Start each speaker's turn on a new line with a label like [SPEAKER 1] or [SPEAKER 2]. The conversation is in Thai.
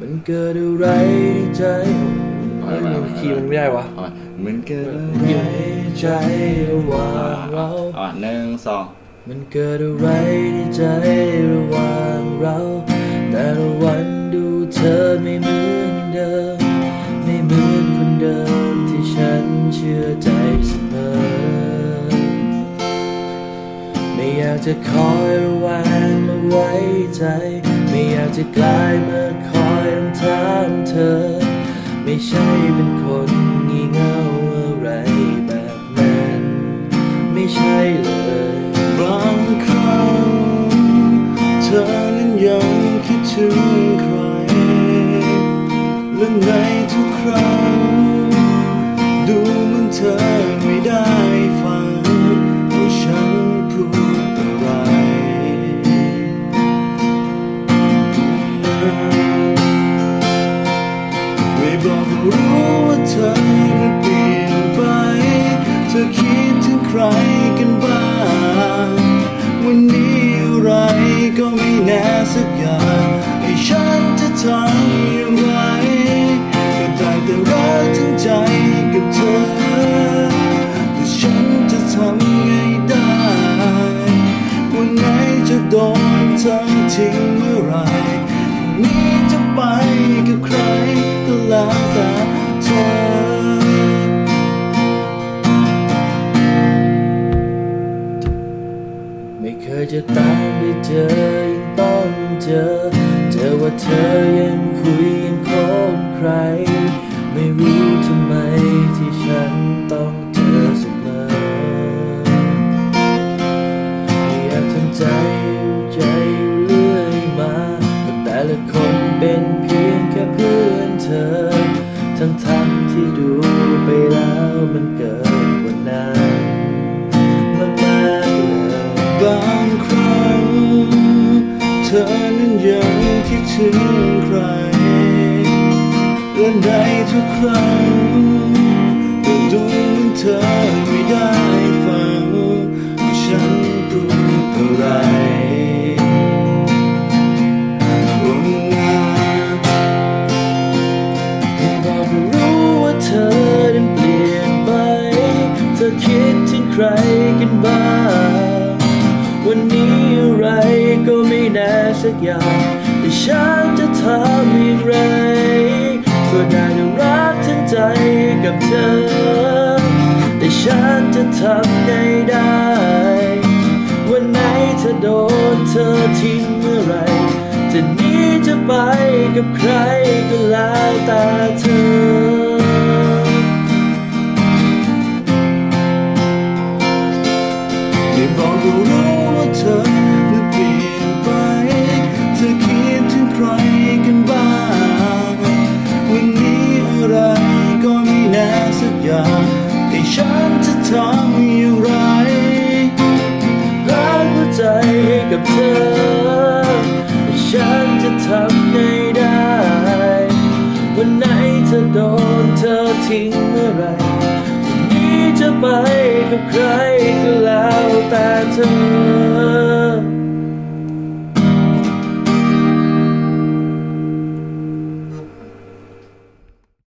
[SPEAKER 1] มันเกิดอะไรในใจเฮ้ยมันคีย์มันไม่ได้วะ
[SPEAKER 2] เอาใหม่มันเกิด
[SPEAKER 1] อยู่ในใจระหว่างเรา
[SPEAKER 2] อะหนึ่งสอง
[SPEAKER 1] มันเกิดอะไรในใจระหว่างเรา แต่ละวันดูเธอไม่เหมือนเดิม ไม่เหมือนคนเดิมที่ฉันเชื่อใจเสมอ ไม่อยากจะคอยระแวงมาไว้ใจ ไม่อยากจะกลายมาคอย รำถามเธอ ไม่ใช่เป็นคนงี่เง่าอะไรแบบนั้น ไม่ใช่เลย
[SPEAKER 2] บางครั้งเธอ เธอนั้นเปลี่ยนไป เธอคิดถึงใครกันบ้าง วันนี้อะไรก็ไม่แน่สักอย่างให้ฉันจะทำอย่างไรก็ได้แต่รักทั้งใจกับเธอ แต่ฉันจะทำไงได้ วันไหนจะโดนเธอทิ้งเมื่อไรนี้จะไปกับใครก็แล้วแต่ เธอ
[SPEAKER 1] ไม่เคยจะตามไปเจอยังต้องเจอ เจอว่าเธอยังคุยยังคบ
[SPEAKER 2] ถึงใครและในทุกครั้งก็ดูเหมือนเธอไม่ได้ฟังว่าฉันพูดอะไรวันนา
[SPEAKER 1] ไม่บอกรู้ว่าเธอนั้นเปลี่ยนไปเธอคิดถึงใครกันบ้าง วันนี้อะไรก็ไม่แน่สักอย่าง แต่ฉันจะทำอย่างไรก็ได้แต่รักทั้งใจกับเธอ แต่ฉันจะทำไงได้ วันไหนเธอโดนเธอทิ้งเมื่อไรจะหนีจะไปกับใครก็แล้วแต่เธอ
[SPEAKER 2] สักอย่างให้ฉันจะทำอย่างไร
[SPEAKER 1] ล้างหัวใจให้กับเธอแต่ฉันจะทำไงได้ วันไหนเธอโดนเธอทิ้งเมื่อไรวันนี้จะไปกับใครก็แล้วแต่เธอ